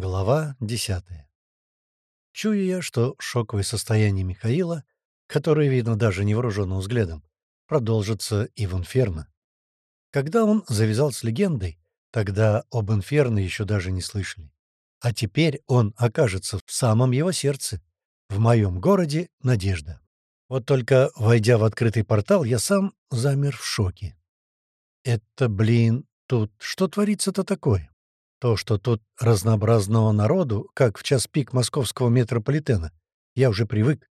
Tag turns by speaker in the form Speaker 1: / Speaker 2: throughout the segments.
Speaker 1: Глава десятая. Чую я, что шоковое состояние Михаила, которое видно даже невооруженным взглядом, продолжится и в Инферно. Когда он завязал с легендой, тогда об Инферно еще даже не слышали. А теперь он окажется в самом его сердце, в моем городе Надежда. Вот только, войдя в открытый портал, я сам замер в шоке. Это, блин, тут что творится-то такое? То, что тут разнообразного народу, как в час пик московского метрополитена, я уже привык.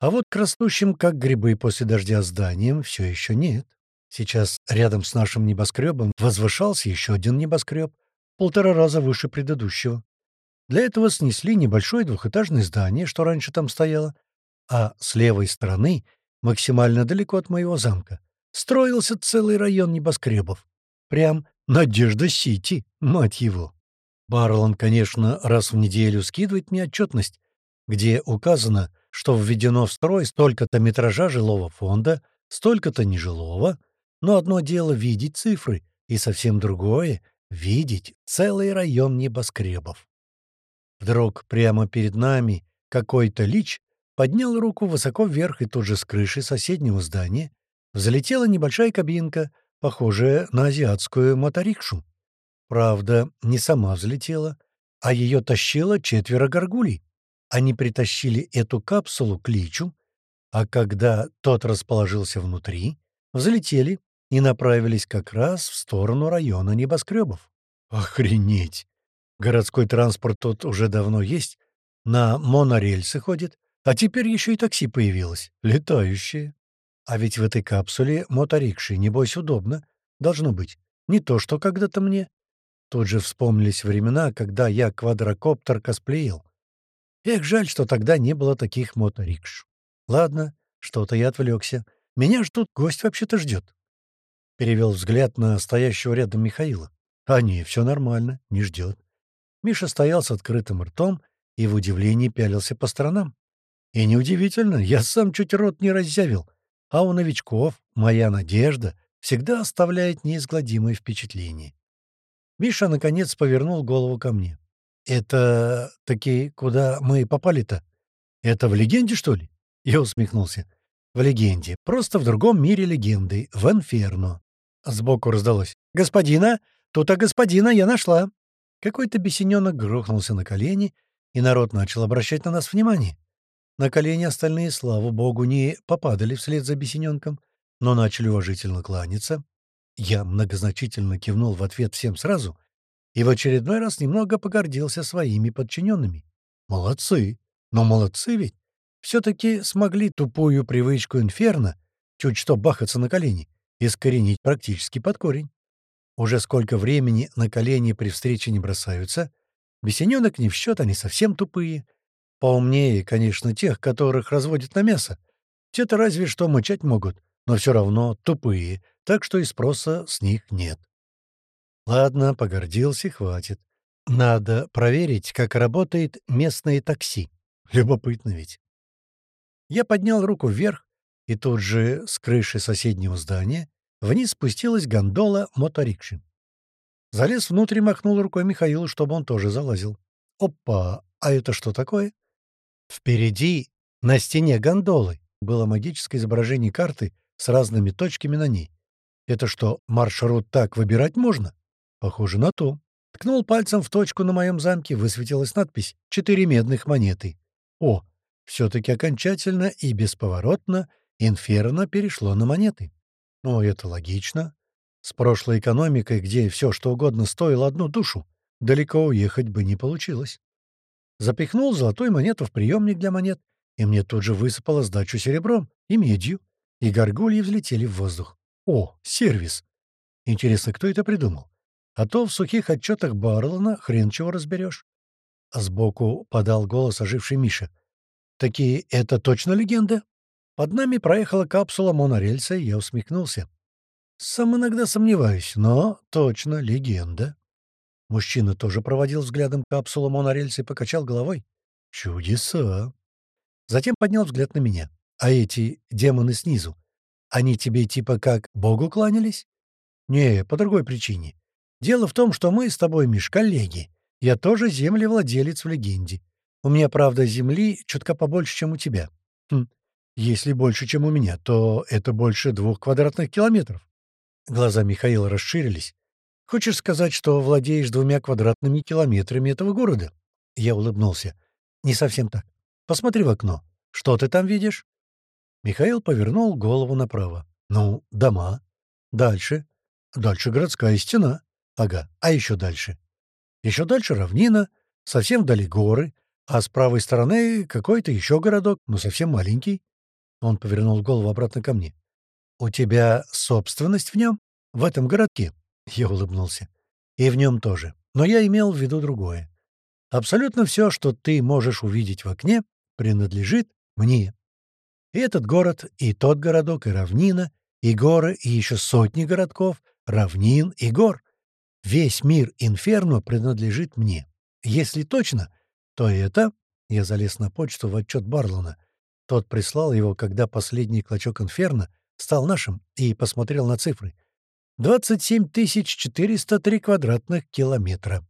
Speaker 1: А вот к растущим, как грибы после дождя, зданиям все еще нет. Сейчас рядом с нашим небоскребом возвышался еще один небоскреб, полтора раза выше предыдущего. Для этого снесли небольшое двухэтажное здание, что раньше там стояло, а с левой стороны, максимально далеко от моего замка, строился целый район небоскребов. Прям Надежда-Сити, мать его. Барлон, конечно, раз в неделю скидывает мне отчетность, где указано, что введено в строй столько-то метража жилого фонда, столько-то нежилого, но одно дело видеть цифры, и совсем другое — видеть целый район небоскребов. Вдруг прямо перед нами какой-то лич поднял руку высоко вверх, и тут же с крыши соседнего здания взлетела небольшая кабинка, похожая на азиатскую моторикшу. Правда, не сама взлетела, а ее тащило четверо горгулей. Они притащили эту капсулу к Личу, а когда тот расположился внутри, взлетели и направились как раз в сторону района небоскребов. Охренеть! Городской транспорт тут уже давно есть, на монорельсы ходит, а теперь еще и такси появилось, летающее. А ведь в этой капсуле моторикши, небось, удобно. Должно быть. Не то, что когда-то мне. Тут же вспомнились времена, когда я квадрокоптер косплеил. Эх, жаль, что тогда не было таких моторикш. Ладно, что-то я отвлекся. Меня ж тут гость вообще-то ждет. Перевел взгляд на стоящего рядом Михаила. А не, все нормально, не ждет. Миша стоял с открытым ртом и в удивлении пялился по сторонам. И неудивительно, я сам чуть рот не разъявил — а у новичков моя надежда всегда оставляет неизгладимое впечатление. Миша, наконец, повернул голову ко мне. «Это таки куда мы попали-то? Это в легенде, что ли?» Я усмехнулся. «В легенде. Просто в другом мире легенды. В Инферно». Сбоку раздалось. «Господина! Тут-то господина я нашла!» Какой-то бесененок грохнулся на колени, и народ начал обращать на нас внимание. На колени остальные, слава богу, не попадали вслед за бесененком, но начали уважительно кланяться. Я многозначительно кивнул в ответ всем сразу и в очередной раз немного погордился своими подчиненными. Молодцы! Но молодцы ведь! Все-таки смогли тупую привычку инферно, чуть что бахаться на колени, искоренить практически под корень. Уже сколько времени на колени при встрече не бросаются. Бесененок не в счет, они совсем тупые — Поумнее, конечно, тех, которых разводят на мясо. Те-то разве что мычать могут, но все равно тупые, так что и спроса с них нет. Ладно, погордился, хватит. Надо проверить, как работает местное такси. Любопытно ведь. Я поднял руку вверх, и тут же с крыши соседнего здания вниз спустилась гондола моторикши. Залез внутрь и махнул рукой Михаилу, чтобы он тоже залазил. Опа! А это что такое? Впереди, на стене гондолы, было магическое изображение карты с разными точками на ней. Это что, маршрут так выбирать можно? Похоже на то. Ткнул пальцем в точку на моем замке, высветилась надпись «Четыре медных монеты». О, все-таки окончательно и бесповоротно инферно перешло на монеты. Ну, это логично. С прошлой экономикой, где все что угодно стоило одну душу, далеко уехать бы не получилось. Запихнул золотую монету в приемник для монет, и мне тут же высыпало сдачу серебром и медью, и горгульи взлетели в воздух. О, сервис! Интересно, кто это придумал? А то в сухих отчетах Барлона хрен чего разберешь. А сбоку подал голос оживший Миша. «Такие это точно легенда?» Под нами проехала капсула монорельса, и я усмехнулся. «Сам иногда сомневаюсь, но точно легенда». Мужчина тоже проводил взглядом капсулу монорельса и покачал головой. «Чудеса!» Затем поднял взгляд на меня. «А эти демоны снизу, они тебе типа как Богу кланялись?» «Не, по другой причине. Дело в том, что мы с тобой, Миш, коллеги. Я тоже землевладелец в легенде. У меня, правда, земли чутка побольше, чем у тебя. Хм. Если больше, чем у меня, то это больше двух квадратных километров. Глаза Михаила расширились. Хочешь сказать, что владеешь двумя квадратными километрами этого города? Я улыбнулся. Не совсем так. Посмотри в окно. Что ты там видишь? Михаил повернул голову направо. Ну, дома. Дальше. Дальше городская стена. Ага. А еще дальше. Еще дальше равнина, совсем вдали горы, а с правой стороны какой-то еще городок, но совсем маленький. Он повернул голову обратно ко мне. «У тебя собственность в нем? В этом городке?» Я улыбнулся. «И в нем тоже. Но я имел в виду другое. Абсолютно все, что ты можешь увидеть в окне, принадлежит мне. И этот город, и тот городок, и равнина, и горы, и еще сотни городков, равнин и гор. Весь мир Инферно принадлежит мне. Если точно, то это...» Я залез на почту в отчет Барлона. Тот прислал его, когда последний клочок Инферно стал нашим, и посмотрел на цифры. 27 403 квадратных километра.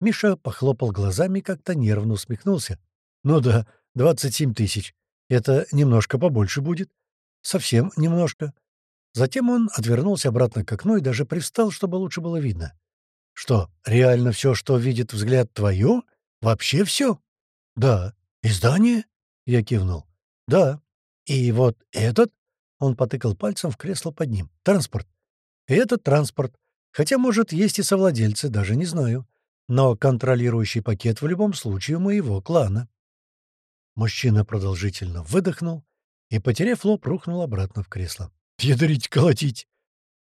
Speaker 1: Миша похлопал глазами, как-то нервно усмехнулся. «Ну да, 27 тысяч. Это немножко побольше будет. Совсем немножко. Затем он отвернулся обратно к окну и даже привстал, чтобы лучше было видно. «Что, реально все, что видит взгляд, твое? Вообще все?» «Да. Издание?» — я кивнул. «Да. И вот этот?» — он потыкал пальцем в кресло под ним. «Транспорт. Этот транспорт. Хотя, может, есть и совладельцы, даже не знаю. Но контролирующий пакет в любом случае у моего клана». Мужчина продолжительно выдохнул и, потеряв лоб, рухнул обратно в кресло. Ядрить, колотить!»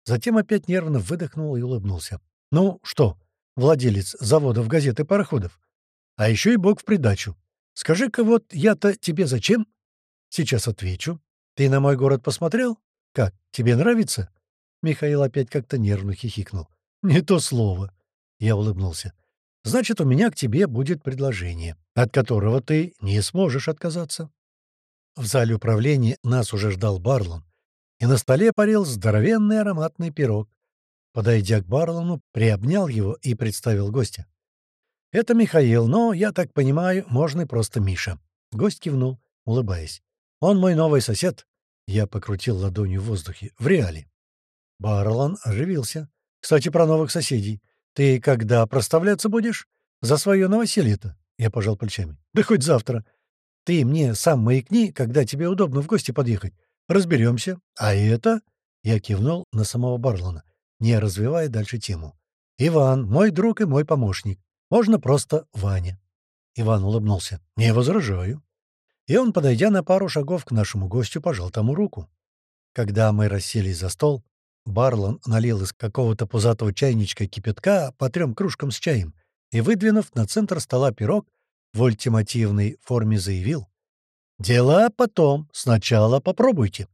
Speaker 1: Затем опять нервно выдохнул и улыбнулся. «Ну что, владелец заводов газет и пароходов? А еще и бог в придачу. Скажи-ка вот я-то тебе зачем?» «Сейчас отвечу. Ты на мой город посмотрел? Как, тебе нравится?» Михаил опять как-то нервно хихикнул. «Не то слово». Я улыбнулся. «Значит, у меня к тебе будет предложение, от которого ты не сможешь отказаться». В зале управления нас уже ждал Барлон, и на столе парил здоровенный ароматный пирог. Подойдя к Барлону, приобнял его и представил гостя. «Это Михаил, но, я так понимаю, можно и просто Миша». Гость кивнул, улыбаясь. «Он мой новый сосед». Я покрутил ладонью в воздухе. «В реале». Барлон оживился. «Кстати, про новых соседей. Ты когда проставляться будешь? За свое новоселье-то?» Я пожал плечами. «Да хоть завтра. Ты мне сам маякни, когда тебе удобно в гости подъехать. Разберемся. А это...» Я кивнул на самого Барлона, не развивая дальше тему. «Иван, мой друг и мой помощник. Можно просто Ваня». Иван улыбнулся. «Не возражаю». И он, подойдя на пару шагов к нашему гостю, пожал тому руку. Когда мы расселись за стол, Барлон налил из какого-то пузатого чайничка кипятка по трем кружкам с чаем и, выдвинув на центр стола пирог, в ультимативной форме заявил «Дела потом. Сначала попробуйте».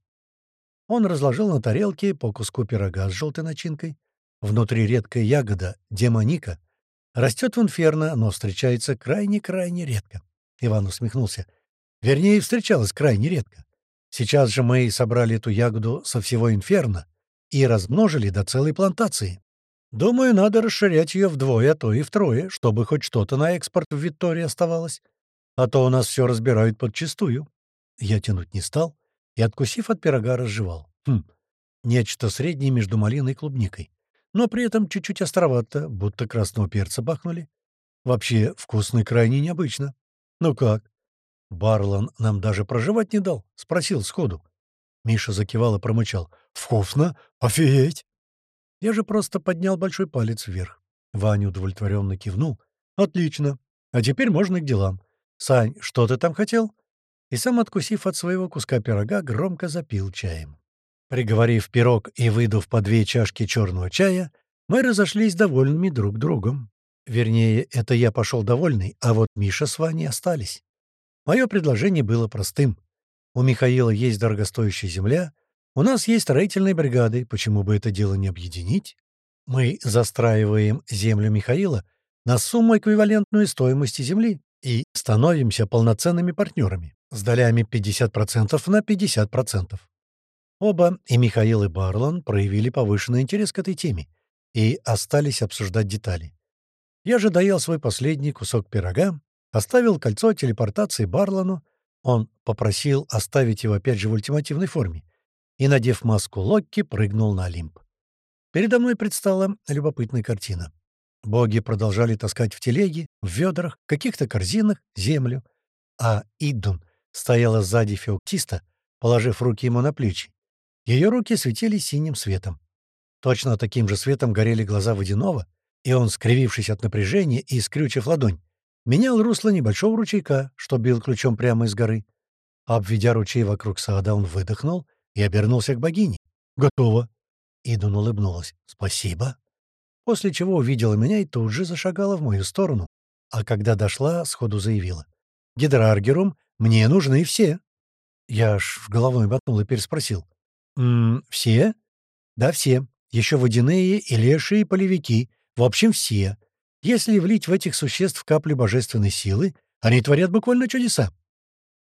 Speaker 1: Он разложил на тарелке по куску пирога с желтой начинкой. Внутри редкая ягода, демоника. Растет в инферно, но встречается крайне-крайне редко. Иван усмехнулся. Вернее, встречалась крайне редко. Сейчас же мы собрали эту ягоду со всего инферно и размножили до целой плантации. Думаю, надо расширять ее вдвое, а то и втрое, чтобы хоть что-то на экспорт в Виктории оставалось а то у нас все разбирают подчистую. Я тянуть не стал и, откусив от пирога, разжевал. Хм, нечто среднее между малиной и клубникой. Но при этом чуть-чуть островато, будто красного перца бахнули. Вообще, вкусно и крайне необычно. Ну как? Барлан нам даже проживать не дал, спросил сходу. Миша закивал и промычал. «Вкусно! Офигеть!» Я же просто поднял большой палец вверх. Ваня удовлетворенно кивнул. «Отлично. А теперь можно к делам. «Сань, что ты там хотел?» И сам, откусив от своего куска пирога, громко запил чаем. Приговорив пирог и выдув по две чашки черного чая, мы разошлись довольными друг другом. Вернее, это я пошел довольный, а вот Миша с Ваней остались. Мое предложение было простым. У Михаила есть дорогостоящая земля, у нас есть строительные бригады, почему бы это дело не объединить? Мы застраиваем землю Михаила на сумму, эквивалентную стоимости земли и становимся полноценными партнерами с долями 50% на 50%. Оба, и Михаил, и Барлан, проявили повышенный интерес к этой теме и остались обсуждать детали. Я же доел свой последний кусок пирога, оставил кольцо телепортации Барлану, он попросил оставить его опять же в ультимативной форме, и, надев маску Локки, прыгнул на Олимп. Передо мной предстала любопытная картина. Боги продолжали таскать в телеге, в ведрах, каких-то корзинах землю, а Иддун стояла сзади Феоктиста, положив руки ему на плечи. Ее руки светились синим светом. Точно таким же светом горели глаза водяного, и он, скривившись от напряжения и скрючив ладонь, менял русло небольшого ручейка, что бил ключом прямо из горы. Обведя ручей вокруг сада, он выдохнул и обернулся к богине. «Готово!» Идун улыбнулась. «Спасибо!» После чего увидела меня и тут же зашагала в мою сторону, а когда дошла, сходу заявила. «Гидраргерум, мне нужны все!» Я аж в головой мотнул и переспросил. «М все «Да, все. Еще водяные и лешие, и полевики. В общем, все. Если влить в этих существ каплю божественной силы, они творят буквально чудеса.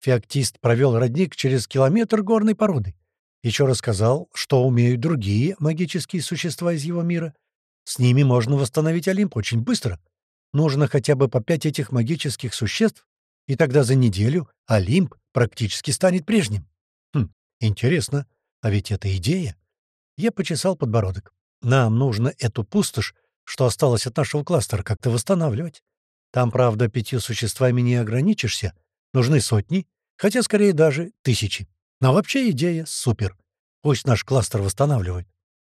Speaker 1: Феоктист провел родник через километр горной породы. Еще рассказал, что умеют другие магические существа из его мира. С ними можно восстановить Олимп очень быстро. Нужно хотя бы по пять этих магических существ, и тогда за неделю Олимп практически станет прежним. Хм, интересно, а ведь это идея. Я почесал подбородок. Нам нужно эту пустошь, что осталось от нашего кластера, как-то восстанавливать. Там, правда, пятью существами не ограничишься. Нужны сотни, хотя скорее даже тысячи. Но вообще идея супер. Пусть наш кластер восстанавливает.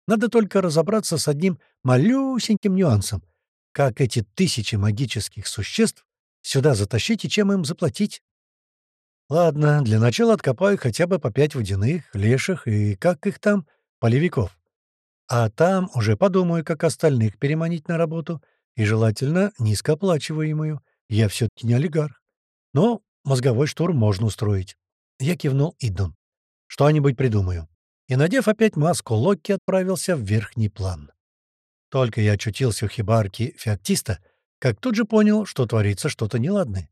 Speaker 1: Надо только разобраться с одним малюсеньким нюансом. Как эти тысячи магических существ сюда затащить и чем им заплатить? Ладно, для начала откопаю хотя бы по пять водяных, леших и, как их там, полевиков. А там уже подумаю, как остальных переманить на работу, и желательно низкооплачиваемую. Я все-таки не олигарх. Но мозговой штурм можно устроить. Я кивнул Идун. Что-нибудь придумаю. И, надев опять маску, Локки отправился в верхний план. Только я очутился у хибарки феоктиста, как тут же понял, что творится что-то неладное.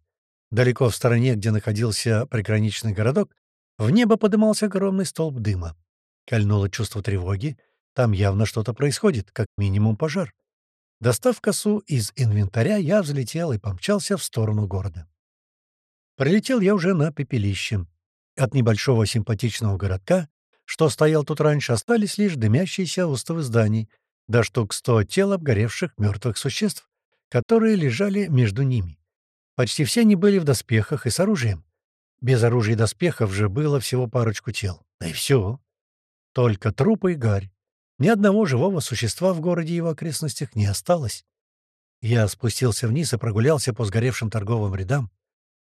Speaker 1: Далеко в стороне, где находился приграничный городок, в небо подымался огромный столб дыма. Кольнуло чувство тревоги. Там явно что-то происходит, как минимум пожар. Достав косу из инвентаря, я взлетел и помчался в сторону города. Прилетел я уже на пепелище. От небольшого симпатичного городка, что стоял тут раньше, остались лишь дымящиеся остовы зданий, да штук сто тел обгоревших мертвых существ, которые лежали между ними. Почти все они были в доспехах и с оружием. Без оружия и доспехов же было всего парочку тел. Да и все. Только трупы и гарь. Ни одного живого существа в городе и его окрестностях не осталось. Я спустился вниз и прогулялся по сгоревшим торговым рядам.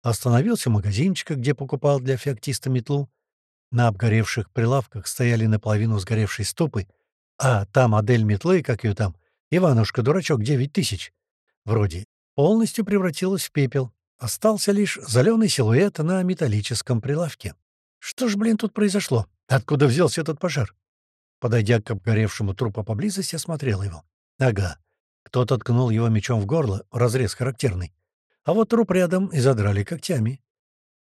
Speaker 1: Остановился в магазинчиках, где покупал для феоктиста метлу. На обгоревших прилавках стояли наполовину сгоревшие стопы, а та модель метлы, как ее там, Иванушка-дурачок 9000, вроде, полностью превратилась в пепел. Остался лишь зеленый силуэт на металлическом прилавке. Что ж, блин, тут произошло? Откуда взялся этот пожар? Подойдя к обгоревшему трупу поблизости, осмотрел его. Ага. Кто-то ткнул его мечом в горло, разрез характерный. А вот труп рядом и задрали когтями.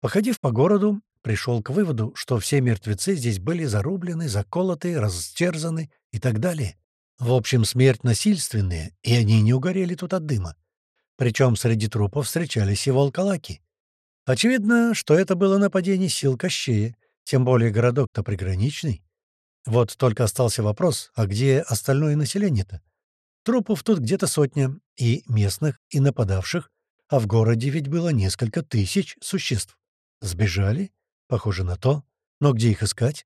Speaker 1: Походив по городу, пришел к выводу, что все мертвецы здесь были зарублены, заколоты, растерзаны и так далее. В общем, смерть насильственная, и они не угорели тут от дыма. Причем среди трупов встречались и волколаки. Очевидно, что это было нападение сил Кощея, тем более городок-то приграничный. Вот только остался вопрос, а где остальное население-то? Трупов тут где-то сотня, и местных, и нападавших, а в городе ведь было несколько тысяч существ. Сбежали? Похоже на то. Но где их искать?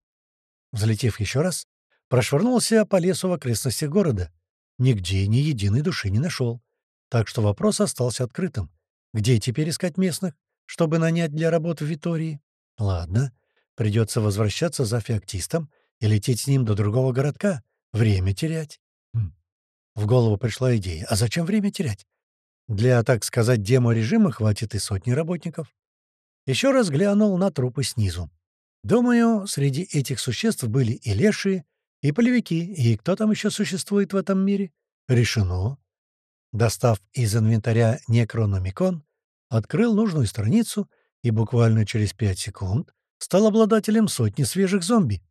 Speaker 1: Взлетев еще раз, прошвырнулся по лесу в окрестностях города. Нигде ни единой души не нашел. Так что вопрос остался открытым. Где теперь искать местных, чтобы нанять для работы в Витории? Ладно, Придется возвращаться за феоктистом и лететь с ним до другого городка. Время терять. Хм. В голову пришла идея. А зачем время терять? Для, так сказать, демо-режима хватит и сотни работников. Еще раз глянул на трупы снизу. Думаю, среди этих существ были и лешие, и полевики, и кто там еще существует в этом мире? Решено. Достав из инвентаря некрономикон, открыл нужную страницу и буквально через пять секунд стал обладателем сотни свежих зомби.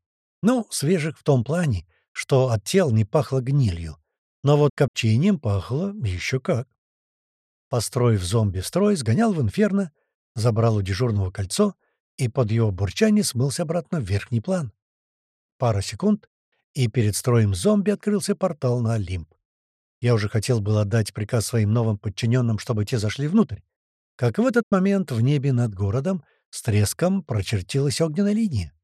Speaker 1: Ну, свежих в том плане, что от тел не пахло гнилью. Но вот копчением пахло еще как. построив зомби в строй, сгонял в инферно, забрал у дежурного кольцо и под его бурчание смылся обратно в верхний план. Пара секунд, и перед строем зомби открылся портал на Олимп. Я уже хотел было отдать приказ своим новым подчиненным, чтобы те зашли внутрь. Как в этот момент в небе над городом с треском прочертилась огненная линия.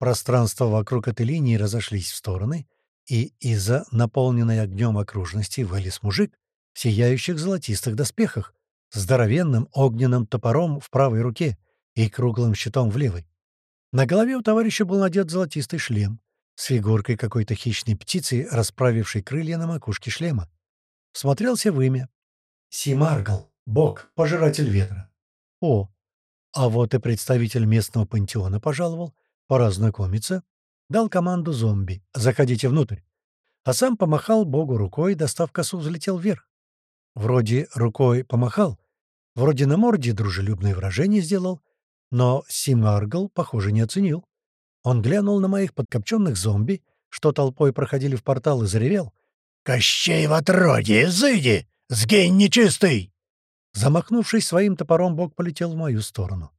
Speaker 1: Пространство вокруг этой линии разошлись в стороны, и из-за наполненной огнем окружности вылез мужик в сияющих золотистых доспехах, здоровенным огненным топором в правой руке и круглым щитом в левой. На голове у товарища был надет золотистый шлем с фигуркой какой-то хищной птицы, расправившей крылья на макушке шлема. Смотрелся в имя. Симаргл, бог, пожиратель ветра. О, а вот и представитель местного пантеона пожаловал, пора знакомиться. Дал команду зомби «Заходите внутрь». А сам помахал богу рукой, достав косу, взлетел вверх. Вроде рукой помахал, вроде на морде дружелюбное выражение сделал, но Симаргл, похоже, не оценил. Он глянул на моих подкопченных зомби, что толпой проходили в портал, и заревел. «Кощей в отродье! Зыди! Сгинь нечистый!» Замахнувшись своим топором, бог полетел в мою сторону.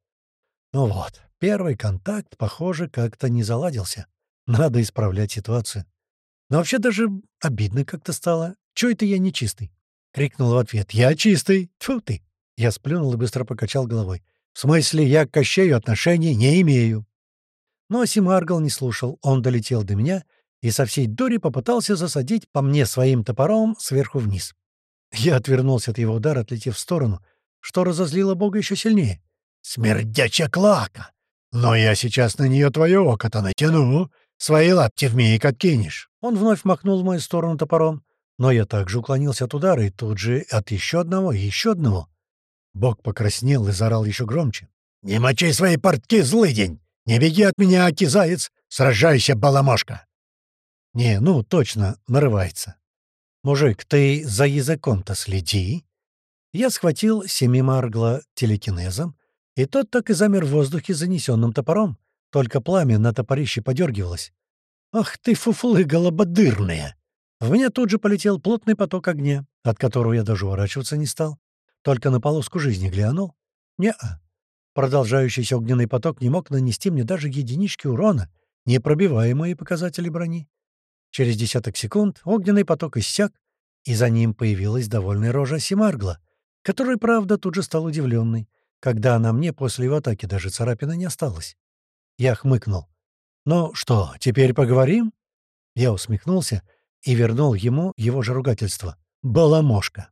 Speaker 1: Ну вот, первый контакт, похоже, как-то не заладился. Надо исправлять ситуацию. Но вообще даже обидно как-то стало. Чё это я нечистый? — крикнул в ответ. «Я чистый! Тьфу ты!» Я сплюнул и быстро покачал головой. «В смысле, я к Кощею отношений не имею!» Но Симаргл не слушал. Он долетел до меня и со всей дури попытался засадить по мне своим топором сверху вниз. Я отвернулся от его удара, отлетев в сторону, что разозлило Бога еще сильнее. «Смердячая клака! Но я сейчас на нее твое око-то натяну! Свои лапти в мейк откинешь!» Он вновь махнул в мою сторону топором. Но я также уклонился от удара и тут же от еще одного и еще одного. Бог покраснел и заорал еще громче. «Не мочи свои портки, злый день! Не беги от меня, аки заяц! Сражайся, баламошка!» «Не, ну, точно, нарывается. Мужик, ты за языком-то следи!» Я схватил Семимаргла телекинезом, и тот так и замер в воздухе занесенным топором, только пламя на топорище подергивалось. «Ах ты, фуфлы голободырные!» В меня тут же полетел плотный поток огня, от которого я даже уворачиваться не стал. Только на полоску жизни глянул. Не-а. Продолжающийся огненный поток не мог нанести мне даже единички урона, непробиваемые показатели брони. Через десяток секунд огненный поток иссяк, и за ним появилась довольная рожа Симаргла, который, правда, тут же стал удивленный, когда на мне после его атаки даже царапины не осталось. Я хмыкнул. «Ну что, теперь поговорим?» Я усмехнулся и вернул ему его же ругательство. «Баламошка».